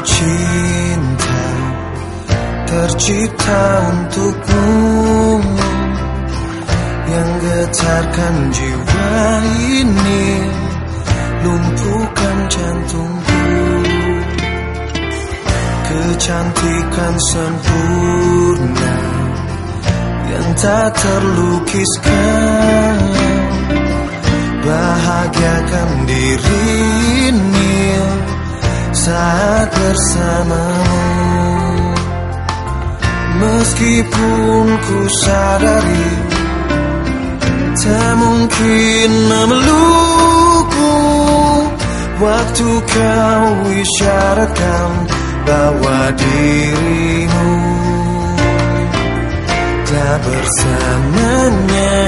cinta tercipta untukmu. Yang getarkan jiwa ini lumpuhkan jantungku. Kecantikan sempurna yang tak terlukiskan. Bersamamu Meskipun ku sadari Tak mungkin memelukku Waktu kau isyaratkan Bahwa dirimu Tak bersamanya.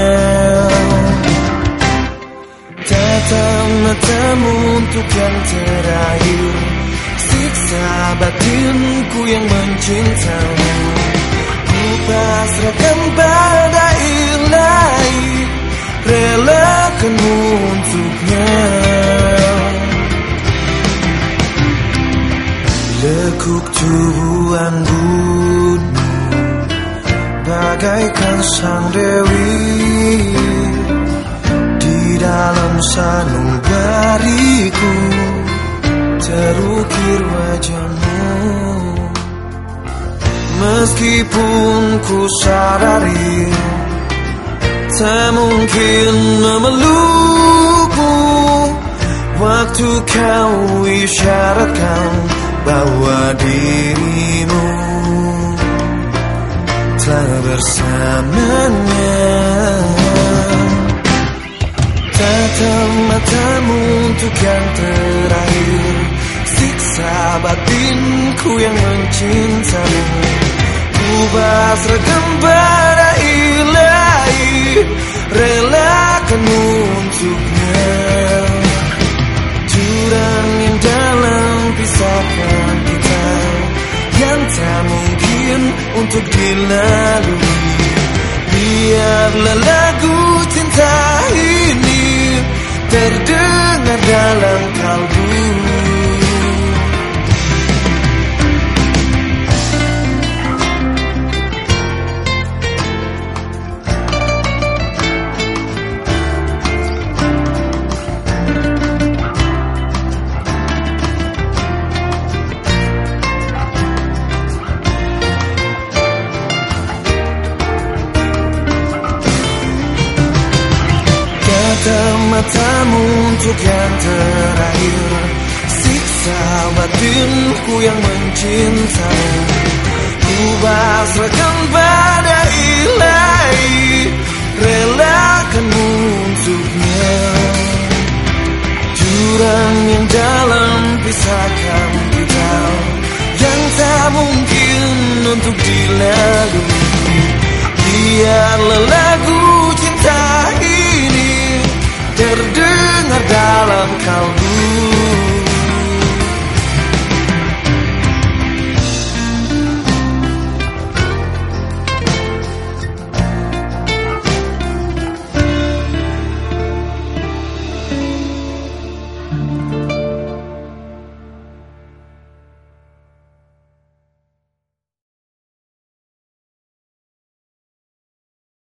Tatap matamu untuk yang terakhir Siksa batinku yang mencintamu pasrahkan pada ilahi Relakan untuknya. Lekuk tubuhan bumi Bagaikan sang dewi. Di dalam sanubariku Terukir wajahmu. Meskipun ku sadari Tak mungkin memelukku Waktu kau isyaratkan Bahwa dirimu Telah bersamanya. Tatap matamu untuk yang terakhir Siksa batinku yang mencintamu Ku pasrahkan pada ilahi Relakan untuknya. Jurang yang dalam pisahkan kita Yang tak mungkin untuk dilalui. Biarlah lagu cinta matamu untuk yang terakhir. Siksa batinku yang mencintai Ku pasrahkan pada ilahi Relakanmu untuknya. Jurang yang dalam pisahkan kita Yang tak mungkin untuk dilalui.